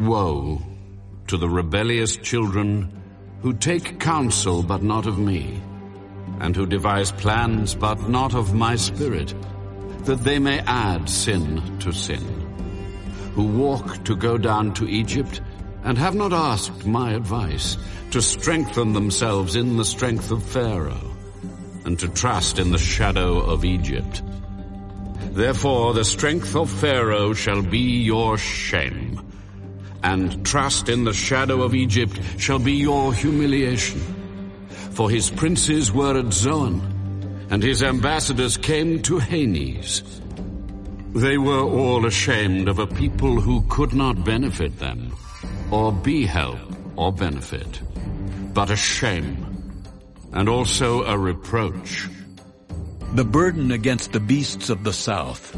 Woe to the rebellious children who take counsel but not of me, and who devise plans but not of my spirit, that they may add sin to sin, who walk to go down to Egypt and have not asked my advice, to strengthen themselves in the strength of Pharaoh, and to trust in the shadow of Egypt. Therefore the strength of Pharaoh shall be your shame, and trust in the shadow of Egypt shall be your humiliation. For his princes were at Zoan, and his ambassadors came to Hanes. They were all ashamed of a people who could not benefit them, or be help or benefit, but a shame, and also a reproach. The burden against the beasts of the south,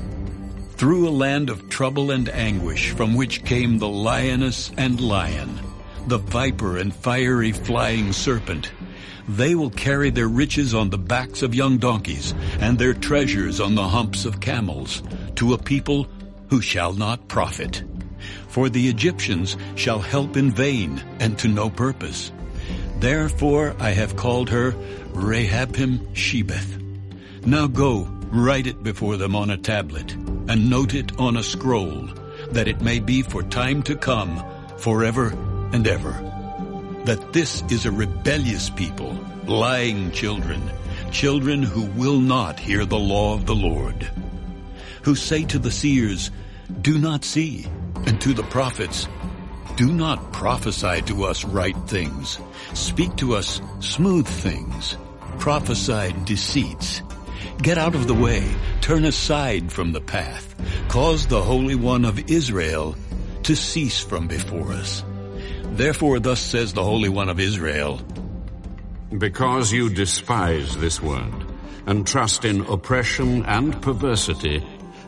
through a land of trouble and anguish from which came the lioness and lion, the viper and fiery flying serpent, they will carry their riches on the backs of young donkeys and their treasures on the humps of camels to a people who shall not profit. For the Egyptians shall help in vain and to no purpose. Therefore I have called her Rahab-Hem-Shebeth. Now go, write it before them on a tablet, and note it on a scroll, that it may be for time to come, forever and ever. That this is a rebellious people, lying children, children who will not hear the law of the Lord. Who say to the seers, Do not see, and to the prophets, Do not prophesy to us right things. Speak to us smooth things. Prophesy deceits. Get out of the way. Turn aside from the path. Cause the Holy One of Israel to cease from before us. Therefore thus says the Holy One of Israel, Because you despise this word, and trust in oppression and perversity,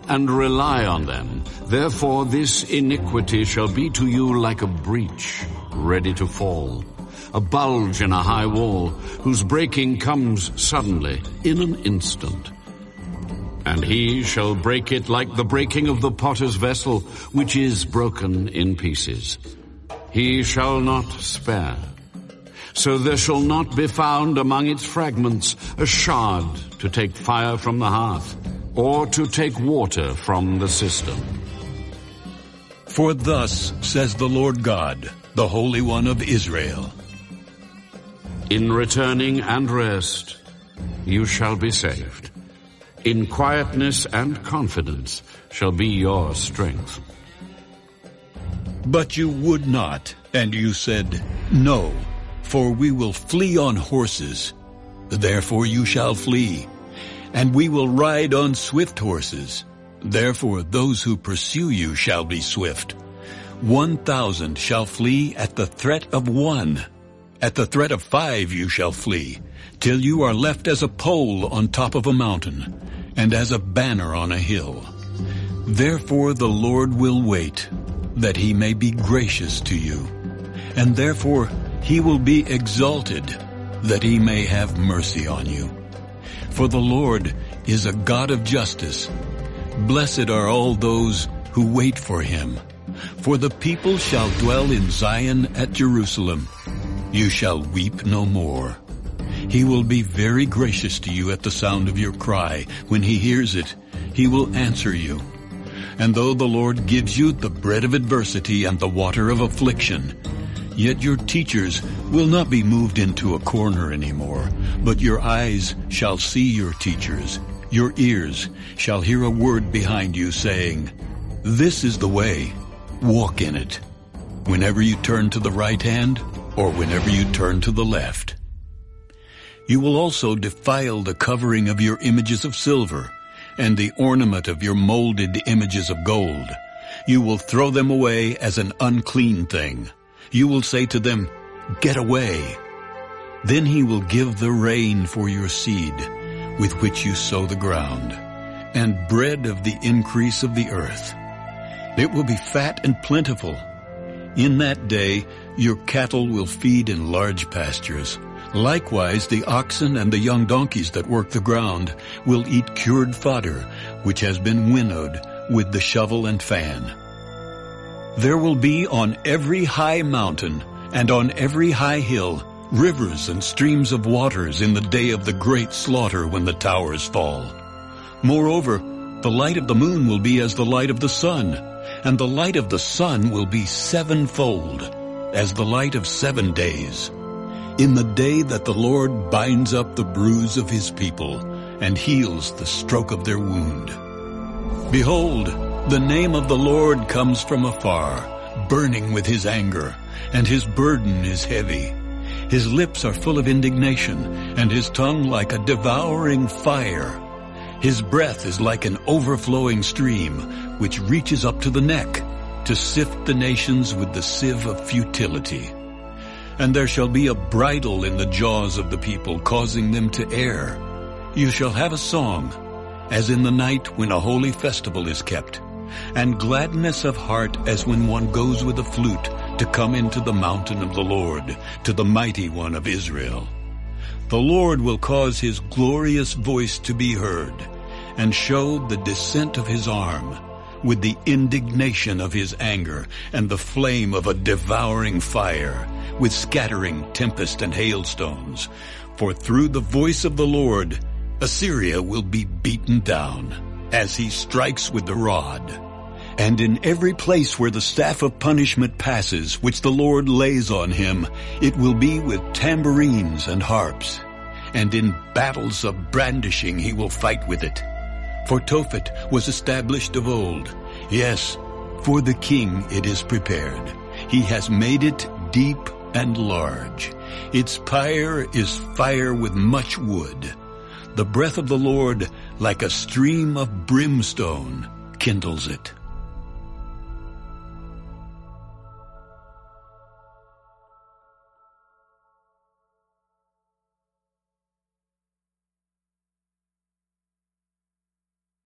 and rely on them, therefore this iniquity shall be to you like a breach, ready to fall, a bulge in a high wall, whose breaking comes suddenly, in an instant. And he shall break it like the breaking of the potter's vessel, which is broken in pieces. He shall not spare. So there shall not be found among its fragments a shard to take fire from the hearth, or to take water from the cistern. For thus says the Lord God, the Holy One of Israel, In returning and rest you shall be saved. In quietness and confidence shall be your strength. But you would not, and you said, No, for we will flee on horses. Therefore you shall flee. And we will ride on swift horses. Therefore those who pursue you shall be swift. One thousand shall flee at the threat of one. At the threat of five you shall flee, till you are left as a pole on top of a mountain, and as a banner on a hill. Therefore the Lord will wait, that he may be gracious to you. And therefore he will be exalted, that he may have mercy on you. For the Lord is a God of justice. Blessed are all those who wait for him. For the people shall dwell in Zion at Jerusalem. You shall weep no more. He will be very gracious to you at the sound of your cry. When he hears it, he will answer you. And though the Lord gives you the bread of adversity and the water of affliction, yet your teachers will not be moved into a corner anymore, but your eyes shall see your teachers. Your ears shall hear a word behind you saying, This is the way, walk in it. Whenever you turn to the right hand, or whenever you turn to the left. You will also defile the covering of your images of silver, and the ornament of your molded images of gold. You will throw them away as an unclean thing. You will say to them, Get away. Then he will give the rain for your seed, with which you sow the ground, and bread of the increase of the earth. It will be fat and plentiful. In that day your cattle will feed in large pastures. Likewise the oxen and the young donkeys that work the ground will eat cured fodder, which has been winnowed with the shovel and fan. There will be on every high mountain and on every high hill rivers and streams of waters in the day of the great slaughter when the towers fall. Moreover, the light of the moon will be as the light of the sun, and the light of the sun will be sevenfold, as the light of seven days. In the day that the Lord binds up the bruise of his people and heals the stroke of their wound. Behold, the name of the Lord comes from afar, burning with his anger, and his burden is heavy. His lips are full of indignation, and his tongue like a devouring fire. His breath is like an overflowing stream, which reaches up to the neck, to sift the nations with the sieve of futility. And there shall be a bridle in the jaws of the people, causing them to err. You shall have a song, as in the night when a holy festival is kept, and gladness of heart as when one goes with a flute to come into the mountain of the Lord, to the mighty one of Israel. The Lord will cause his glorious voice to be heard, and show the descent of his arm with the indignation of his anger and the flame of a devouring fire with scattering tempest and hailstones. For through the voice of the Lord, Assyria will be beaten down as he strikes with the rod. And in every place where the staff of punishment passes, which the Lord lays on him, it will be with tambourines and harps. And in battles of brandishing he will fight with it. For Tophet was established of old. Yes, for the king it is prepared. He has made it deep and large. Its pyre is fire with much wood. The breath of the Lord, like a stream of brimstone, kindles it.